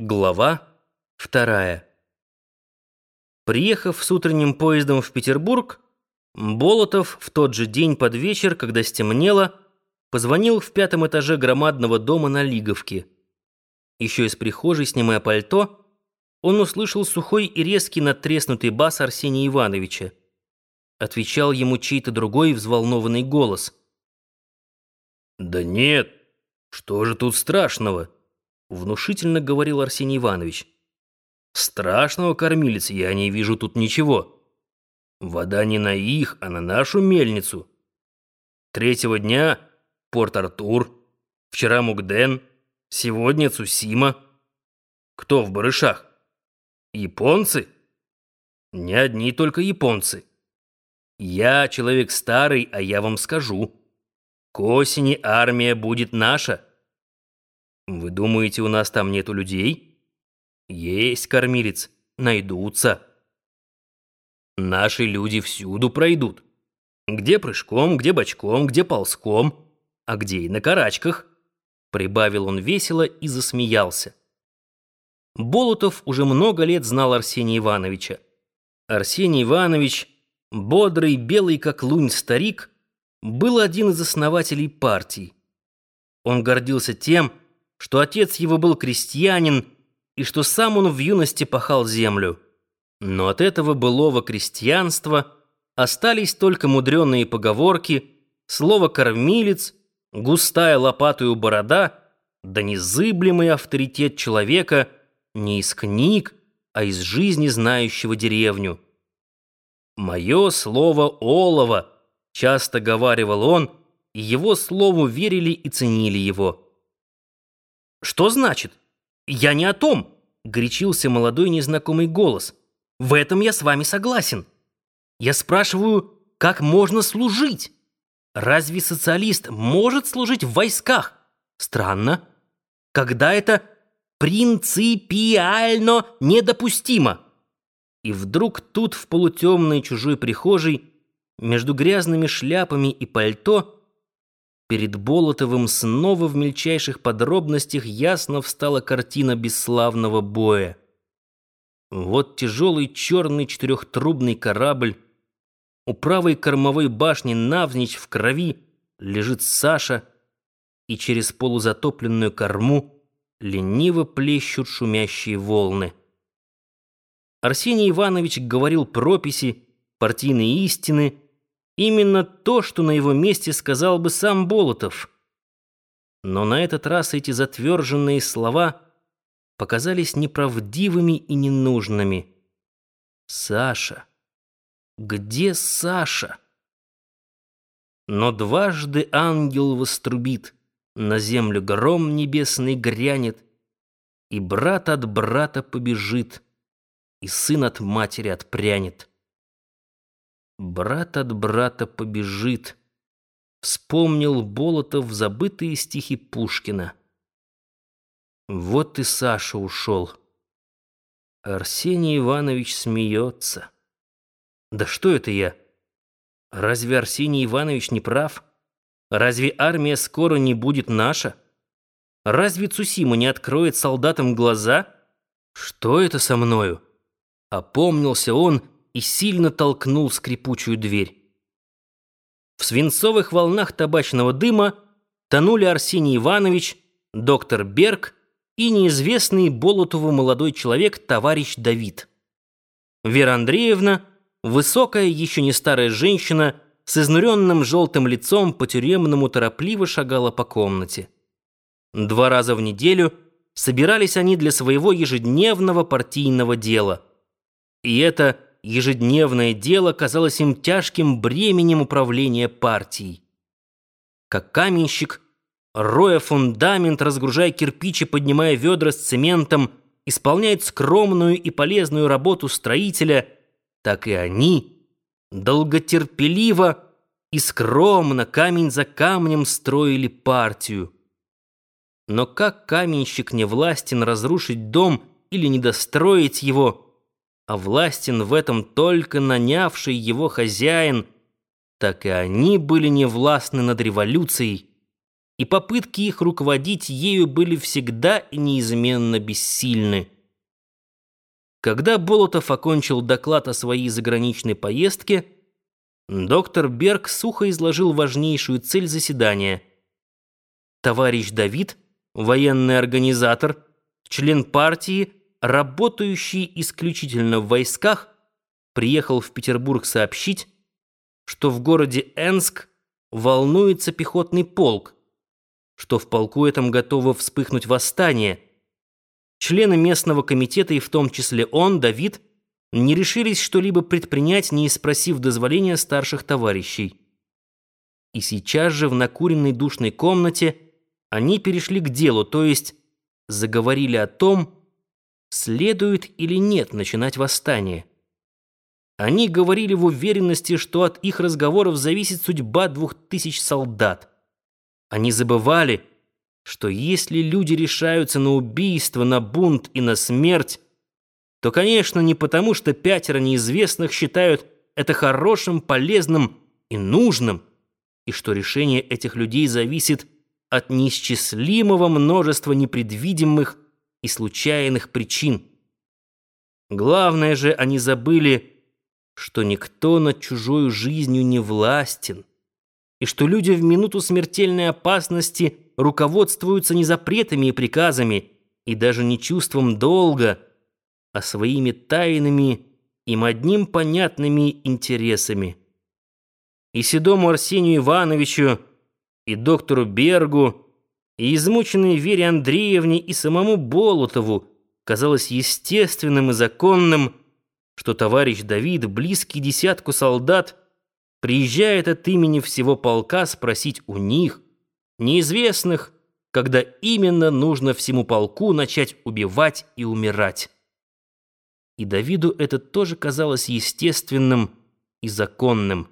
Глава вторая. Приехав с утренним поездом в Петербург, Болотов в тот же день под вечер, когда стемнело, позвонил в пятом этаже громадного дома на Лиговке. Еще из прихожей, снимая пальто, он услышал сухой и резкий надтреснутый бас Арсения Ивановича. Отвечал ему чей-то другой взволнованный голос. «Да нет, что же тут страшного?» Внушительно говорил Арсений Иванович. Страшного, кормилец, я не вижу тут ничего. Вода не на их, а на нашу мельницу. Третьего дня Порт-Артур, вчера Мугден, сегодня Цусима. Кто в барышах? Японцы? Не одни только японцы. Я человек старый, а я вам скажу. К осени армия будет наша. Вы думаете, у нас там нету людей? Есть кормилец, найдутся. Наши люди всюду пройдут. Где прыжком, где бочком, где ползком, а где и на карачках. Прибавил он весело и засмеялся. Болотов уже много лет знал Арсения Ивановича. Арсений Иванович, бодрый, белый как лунь старик, был один из основателей партии. Он гордился тем, что отец его был крестьянин и что сам он в юности пахал землю. Но от этого былого крестьянства остались только мудреные поговорки, слово «кормилец», густая лопатую борода, да незыблемый авторитет человека не из книг, а из жизни знающего деревню. «Мое слово олово», — часто говаривал он, и его слову верили и ценили его. «Что значит? Я не о том!» — горячился молодой незнакомый голос. «В этом я с вами согласен. Я спрашиваю, как можно служить? Разве социалист может служить в войсках? Странно. Когда это принципиально недопустимо?» И вдруг тут, в полутемной чужой прихожей, между грязными шляпами и пальто, Перед Болотовым снова в мельчайших подробностях ясно встала картина бесславного боя. Вот тяжелый черный четырехтрубный корабль. У правой кормовой башни навзничь в крови лежит Саша, и через полузатопленную корму лениво плещут шумящие волны. Арсений Иванович говорил прописи, партийные истины — Именно то, что на его месте сказал бы сам Болотов. Но на этот раз эти затверженные слова показались неправдивыми и ненужными. Саша. Где Саша? Но дважды ангел вострубит, на землю гром небесный грянет, и брат от брата побежит, и сын от матери отпрянет. Брат от брата побежит. Вспомнил Болотов забытые стихи Пушкина. Вот и Саша ушел. Арсений Иванович смеется. Да что это я? Разве Арсений Иванович не прав? Разве армия скоро не будет наша? Разве Цусима не откроет солдатам глаза? Что это со мною? Опомнился он и сильно толкнул скрипучую дверь. В свинцовых волнах табачного дыма тонули Арсений Иванович, доктор Берг и неизвестный Болотову молодой человек товарищ Давид. Вера Андреевна, высокая, еще не старая женщина, с изнуренным желтым лицом по-тюремному торопливо шагала по комнате. Два раза в неделю собирались они для своего ежедневного партийного дела. И это ежедневное дело казалось им тяжким бременем управления партией. Как каменщик, роя фундамент, разгружая кирпичи, поднимая ведра с цементом, исполняет скромную и полезную работу строителя, так и они долготерпеливо и скромно, камень за камнем, строили партию. Но как каменщик не властен разрушить дом или недостроить его – а властен в этом только нанявший его хозяин, так и они были не властны над революцией, и попытки их руководить ею были всегда и неизменно бессильны. Когда Болотов окончил доклад о своей заграничной поездке, доктор Берг сухо изложил важнейшую цель заседания. Товарищ Давид, военный организатор, член партии, работающий исключительно в войсках, приехал в Петербург сообщить, что в городе Энск волнуется пехотный полк, что в полку этом готово вспыхнуть восстание – Члены местного комитета, и в том числе он, Давид, не решились что-либо предпринять, не спросив дозволения старших товарищей. И сейчас же в накуренной душной комнате они перешли к делу, то есть заговорили о том, следует или нет начинать восстание. Они говорили в уверенности, что от их разговоров зависит судьба двух тысяч солдат. Они забывали, что если люди решаются на убийство, на бунт и на смерть, то, конечно, не потому, что пятеро неизвестных считают это хорошим, полезным и нужным, и что решение этих людей зависит от неисчислимого множества непредвидимых и случайных причин. Главное же, они забыли, что никто над чужой жизнью не властен, и что люди в минуту смертельной опасности – руководствуются не запретами и приказами, и даже не чувством долга, а своими тайными, им одним понятными интересами. И седому Арсению Ивановичу, и доктору Бергу, и измученной Вере Андреевне, и самому Болотову казалось естественным и законным, что товарищ Давид, близкий десятку солдат, приезжает от имени всего полка спросить у них, неизвестных, когда именно нужно всему полку начать убивать и умирать. И Давиду это тоже казалось естественным и законным.